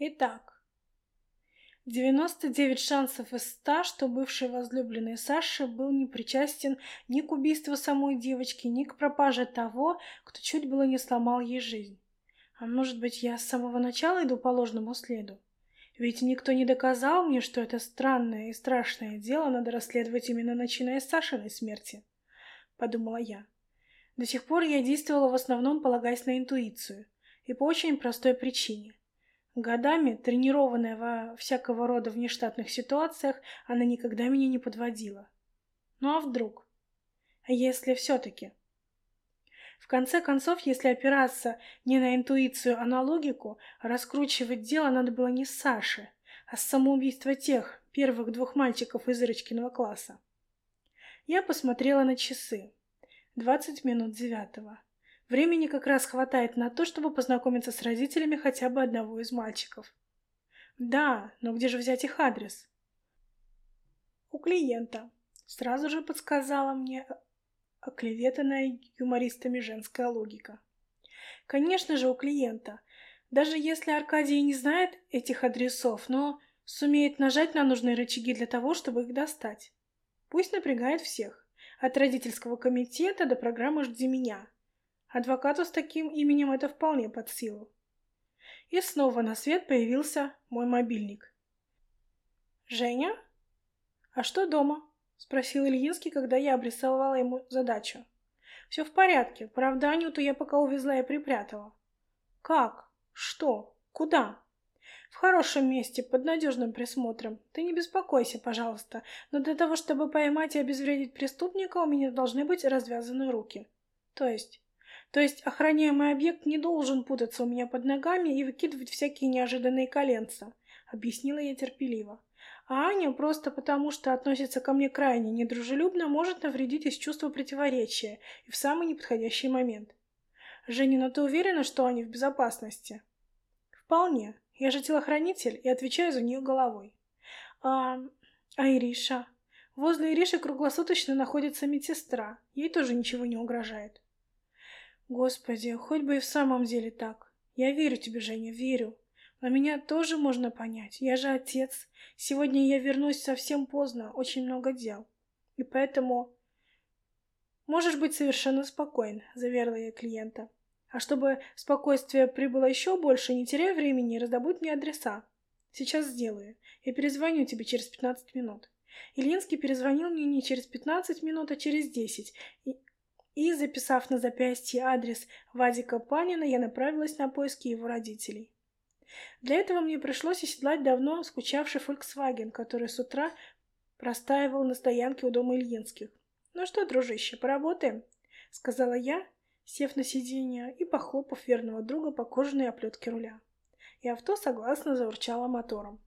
Итак, 99 шансов из 100, что бывший возлюбленный Саши был не причастен ни к убийству самой девочки, ни к пропаже того, кто чуть было не сломал ей жизнь. А может быть, я с самого начала иду по ложному следу? Ведь никто не доказал мне, что это странное и страшное дело надо расследовать именно начиная с Сашиной смерти, подумала я. До сих пор я действовала в основном полагаясь на интуицию, и по очень простой причине. Годами, тренированная во всякого рода внештатных ситуациях, она никогда меня не подводила. Ну а вдруг? А если все-таки? В конце концов, если опираться не на интуицию, а на логику, раскручивать дело надо было не с Саши, а с самоубийства тех, первых двух мальчиков из Ирочкиного класса. Я посмотрела на часы. Двадцать минут девятого. Времени как раз хватает на то, чтобы познакомиться с родителями хотя бы одного из мальчиков. Да, но где же взять их адрес? У клиента. Сразу же подсказала мне оклеветанная юмористами женская логика. Конечно же, у клиента. Даже если Аркадий не знает этих адресов, но сумеет нажать на нужные рычаги для того, чтобы их достать. Пусть напрягает всех. От родительского комитета до программы «Жди меня». Адвокату с таким именем это вполне под силу. И снова на свет появился мой мобильник. «Женя? А что дома?» — спросил Ильинский, когда я обрисовала ему задачу. «Все в порядке. Правда, Анюту я пока увезла и припрятала». «Как? Что? Куда?» «В хорошем месте, под надежным присмотром. Ты не беспокойся, пожалуйста, но для того, чтобы поймать и обезвредить преступника, у меня должны быть развязаны руки». «То есть?» То есть охраняемый объект не должен путаться у меня под ногами и выкидывать всякие неожиданные коленца, объяснила я терпеливо. А Аня просто потому, что относится ко мне крайне недружелюбно, может навредить из чувства противоречия и в самый неподходящий момент. Женина, ты уверена, что Аня в безопасности? Вполне. Я же телохранитель и отвечаю за нее головой. А... а Ириша? Возле Ириши круглосуточно находится медсестра. Ей тоже ничего не угрожает. Господи, хоть бы и в самом деле так. Я верю тебе, Женя, верю. Но меня тоже можно понять. Я же отец. Сегодня я вернусь совсем поздно, очень много дел. И поэтому... Можешь быть совершенно спокоен, заверила я клиента. А чтобы спокойствие прибыло еще больше, не теряй времени раздобудь мне адреса. Сейчас сделаю. Я перезвоню тебе через 15 минут. Ильинский перезвонил мне не через 15 минут, а через 10. И и, записав на запястье адрес Вадика Панина, я направилась на поиски его родителей. Для этого мне пришлось оседлать давно скучавший Volkswagen, который с утра простаивал на стоянке у дома Ильинских. «Ну что, дружище, поработаем?» — сказала я, сев на сиденье и похлопав верного друга по кожаной оплетке руля. И авто согласно заурчало мотором.